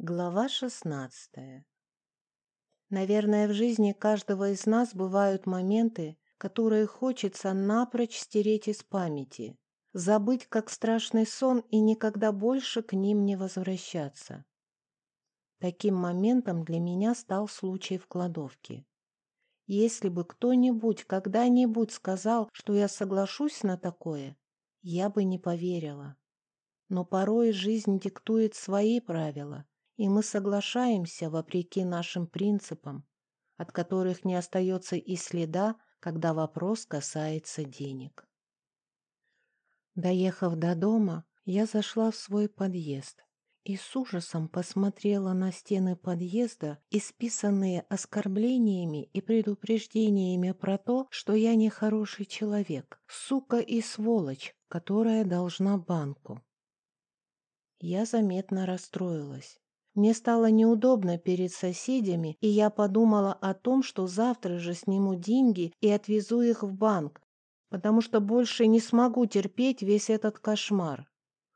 Глава шестнадцатая Наверное, в жизни каждого из нас бывают моменты, которые хочется напрочь стереть из памяти, забыть как страшный сон и никогда больше к ним не возвращаться. Таким моментом для меня стал случай в кладовке. Если бы кто-нибудь когда-нибудь сказал, что я соглашусь на такое, я бы не поверила. Но порой жизнь диктует свои правила, и мы соглашаемся вопреки нашим принципам, от которых не остается и следа, когда вопрос касается денег. Доехав до дома, я зашла в свой подъезд и с ужасом посмотрела на стены подъезда, исписанные оскорблениями и предупреждениями про то, что я нехороший человек, сука и сволочь, которая должна банку. Я заметно расстроилась. Мне стало неудобно перед соседями, и я подумала о том, что завтра же сниму деньги и отвезу их в банк, потому что больше не смогу терпеть весь этот кошмар.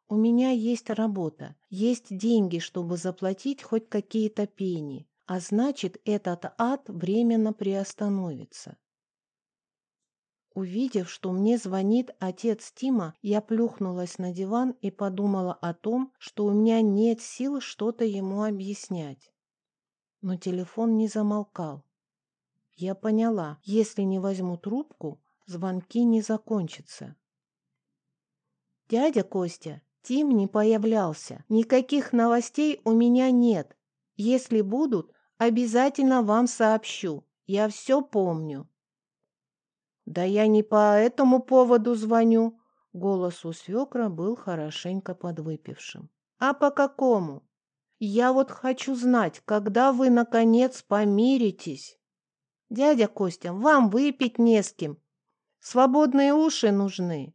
У меня есть работа, есть деньги, чтобы заплатить хоть какие-то пени, а значит, этот ад временно приостановится. Увидев, что мне звонит отец Тима, я плюхнулась на диван и подумала о том, что у меня нет сил что-то ему объяснять. Но телефон не замолкал. Я поняла, если не возьму трубку, звонки не закончатся. «Дядя Костя, Тим не появлялся. Никаких новостей у меня нет. Если будут, обязательно вам сообщу. Я все помню». «Да я не по этому поводу звоню». Голос у свекра был хорошенько подвыпившим. «А по какому? Я вот хочу знать, когда вы, наконец, помиритесь. Дядя Костя, вам выпить не с кем. Свободные уши нужны».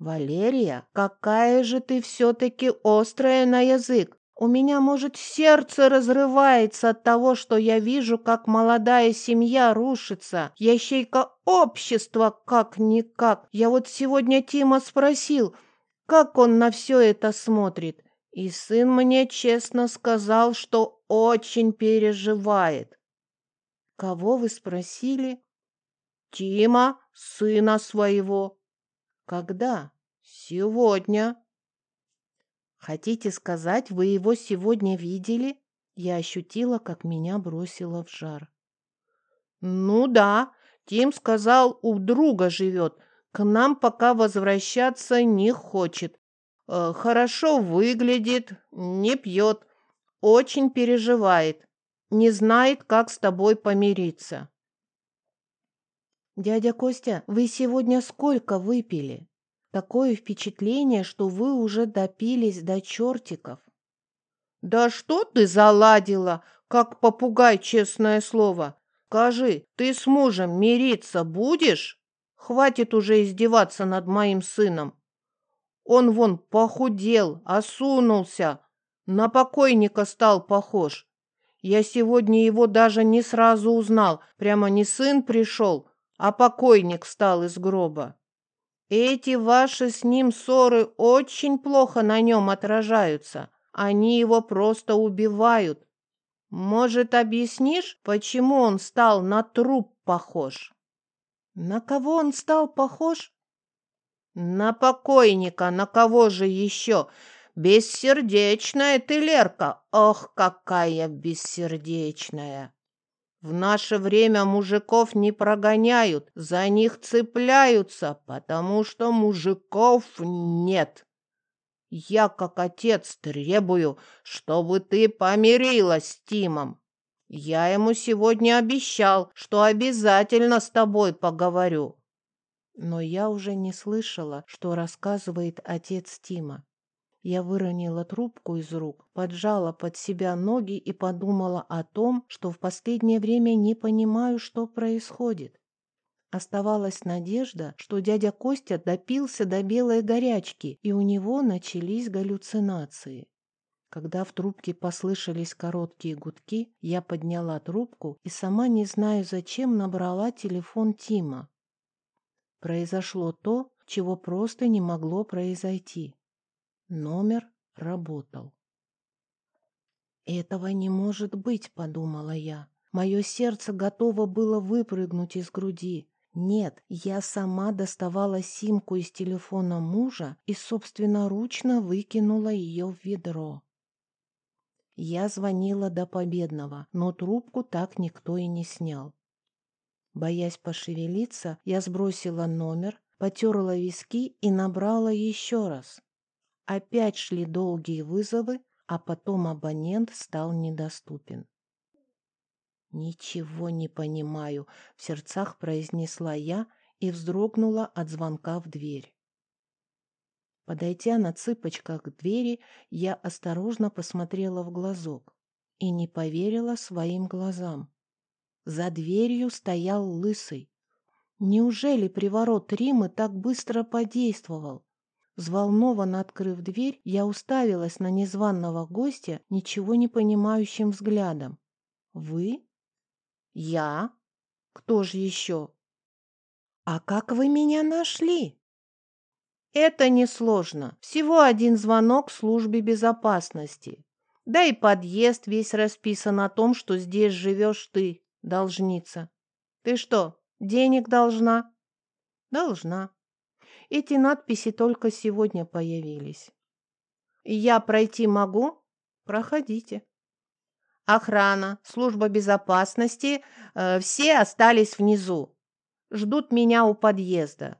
«Валерия, какая же ты все-таки острая на язык! У меня, может, сердце разрывается от того, что я вижу, как молодая семья рушится. Ящейка общества как-никак. Я вот сегодня Тима спросил, как он на все это смотрит. И сын мне честно сказал, что очень переживает. Кого вы спросили? Тима, сына своего. Когда? Сегодня. Хотите сказать, вы его сегодня видели? Я ощутила, как меня бросило в жар. Ну да, Тим сказал, у друга живет. К нам пока возвращаться не хочет. Э, хорошо выглядит, не пьет, очень переживает. Не знает, как с тобой помириться. Дядя Костя, вы сегодня сколько выпили? Такое впечатление, что вы уже допились до чертиков. Да что ты заладила, как попугай, честное слово. Скажи, ты с мужем мириться будешь? Хватит уже издеваться над моим сыном. Он вон похудел, осунулся, на покойника стал похож. Я сегодня его даже не сразу узнал, прямо не сын пришел, а покойник встал из гроба. Эти ваши с ним ссоры очень плохо на нем отражаются. Они его просто убивают. Может, объяснишь, почему он стал на труп похож? На кого он стал похож? На покойника, на кого же еще? Бессердечная ты, Лерка, ох, какая бессердечная! В наше время мужиков не прогоняют, за них цепляются, потому что мужиков нет. Я, как отец, требую, чтобы ты помирилась с Тимом. Я ему сегодня обещал, что обязательно с тобой поговорю. Но я уже не слышала, что рассказывает отец Тима. Я выронила трубку из рук, поджала под себя ноги и подумала о том, что в последнее время не понимаю, что происходит. Оставалась надежда, что дядя Костя допился до белой горячки, и у него начались галлюцинации. Когда в трубке послышались короткие гудки, я подняла трубку и сама не знаю зачем набрала телефон Тима. Произошло то, чего просто не могло произойти. Номер работал. «Этого не может быть», — подумала я. Мое сердце готово было выпрыгнуть из груди. Нет, я сама доставала симку из телефона мужа и собственноручно выкинула ее в ведро. Я звонила до победного, но трубку так никто и не снял. Боясь пошевелиться, я сбросила номер, потерла виски и набрала еще раз. Опять шли долгие вызовы, а потом абонент стал недоступен. «Ничего не понимаю», — в сердцах произнесла я и вздрогнула от звонка в дверь. Подойдя на цыпочках к двери, я осторожно посмотрела в глазок и не поверила своим глазам. За дверью стоял лысый. Неужели приворот Римы так быстро подействовал? Взволнованно открыв дверь, я уставилась на незваного гостя ничего не понимающим взглядом. «Вы?» «Я? Кто же еще?» «А как вы меня нашли?» «Это несложно. Всего один звонок службе безопасности. Да и подъезд весь расписан о том, что здесь живешь ты, должница. Ты что, денег должна?» «Должна. Эти надписи только сегодня появились. «Я пройти могу?» «Проходите». Охрана, служба безопасности, э, все остались внизу. Ждут меня у подъезда.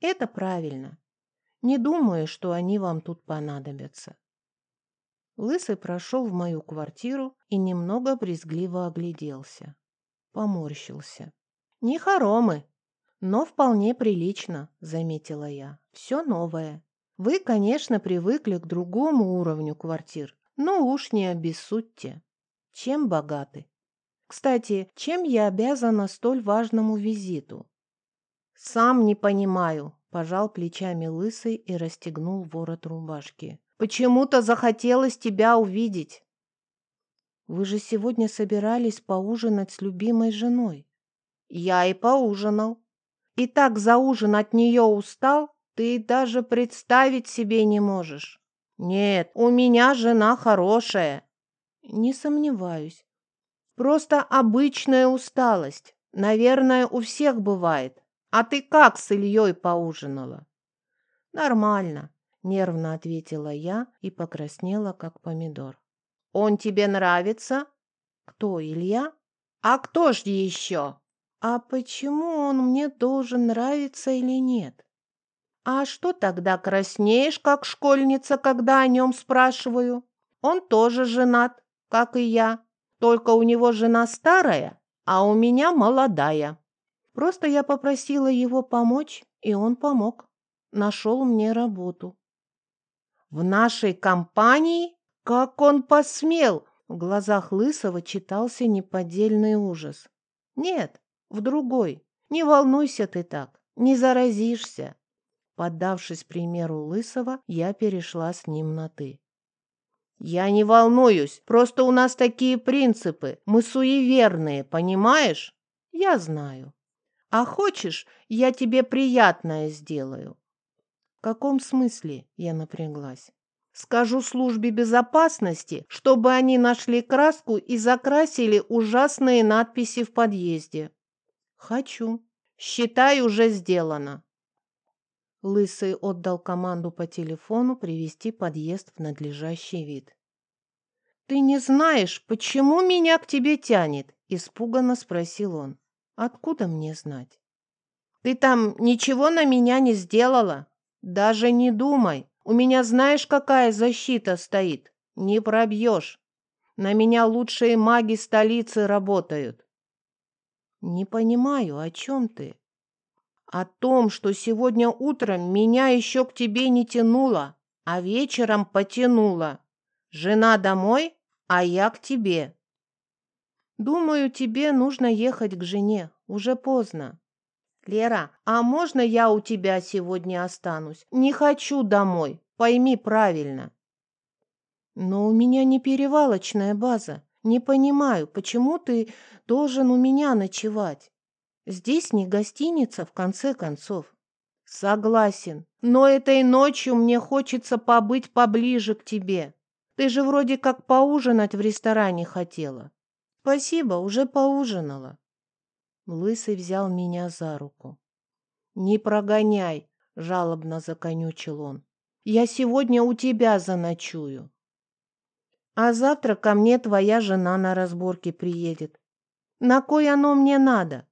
Это правильно. Не думаю, что они вам тут понадобятся. Лысый прошел в мою квартиру и немного брезгливо огляделся. Поморщился. Не хоромы, но вполне прилично, заметила я. Все новое. Вы, конечно, привыкли к другому уровню квартир, но уж не обессудьте. Чем богаты? Кстати, чем я обязана столь важному визиту? Сам не понимаю, пожал плечами лысый и расстегнул ворот рубашки. Почему-то захотелось тебя увидеть. Вы же сегодня собирались поужинать с любимой женой. Я и поужинал и так за ужин от нее устал, ты даже представить себе не можешь. Нет, у меня жена хорошая. Не сомневаюсь. Просто обычная усталость. Наверное, у всех бывает. А ты как с Ильей поужинала? Нормально, нервно ответила я и покраснела, как помидор. Он тебе нравится? Кто, Илья? А кто ж еще? А почему он мне должен нравиться или нет? А что тогда краснеешь, как школьница, когда о нем спрашиваю? Он тоже женат, как и я, только у него жена старая, а у меня молодая. Просто я попросила его помочь, и он помог. Нашел мне работу. В нашей компании? Как он посмел? В глазах Лысого читался неподдельный ужас. Нет, в другой. Не волнуйся ты так, не заразишься. Поддавшись примеру Лысого, я перешла с ним на «ты». «Я не волнуюсь, просто у нас такие принципы, мы суеверные, понимаешь?» «Я знаю. А хочешь, я тебе приятное сделаю?» «В каком смысле?» – я напряглась. «Скажу службе безопасности, чтобы они нашли краску и закрасили ужасные надписи в подъезде. «Хочу. Считай, уже сделано». Лысый отдал команду по телефону привести подъезд в надлежащий вид. «Ты не знаешь, почему меня к тебе тянет?» – испуганно спросил он. «Откуда мне знать?» «Ты там ничего на меня не сделала? Даже не думай. У меня знаешь, какая защита стоит? Не пробьешь. На меня лучшие маги столицы работают. «Не понимаю, о чем ты?» «О том, что сегодня утром меня еще к тебе не тянуло, а вечером потянуло. Жена домой, а я к тебе». «Думаю, тебе нужно ехать к жене. Уже поздно». «Лера, а можно я у тебя сегодня останусь? Не хочу домой, пойми правильно». «Но у меня не перевалочная база. Не понимаю, почему ты должен у меня ночевать? Здесь не гостиница, в конце концов. Согласен, но этой ночью мне хочется побыть поближе к тебе. Ты же вроде как поужинать в ресторане хотела. Спасибо, уже поужинала. Лысый взял меня за руку. Не прогоняй, жалобно законючил он. Я сегодня у тебя заночую. А завтра ко мне твоя жена на разборке приедет. На кой оно мне надо?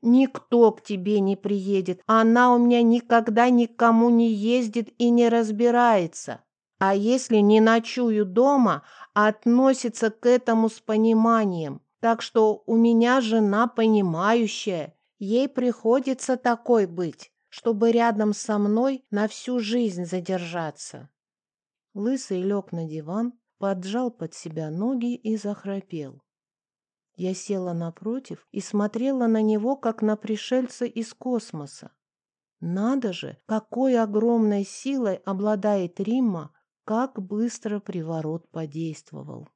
Никто к тебе не приедет. Она у меня никогда никому не ездит и не разбирается. А если не ночую дома, относится к этому с пониманием. Так что у меня жена понимающая. Ей приходится такой быть, чтобы рядом со мной на всю жизнь задержаться. Лысый лег на диван, поджал под себя ноги и захрапел. Я села напротив и смотрела на него, как на пришельца из космоса. Надо же, какой огромной силой обладает Римма, как быстро приворот подействовал.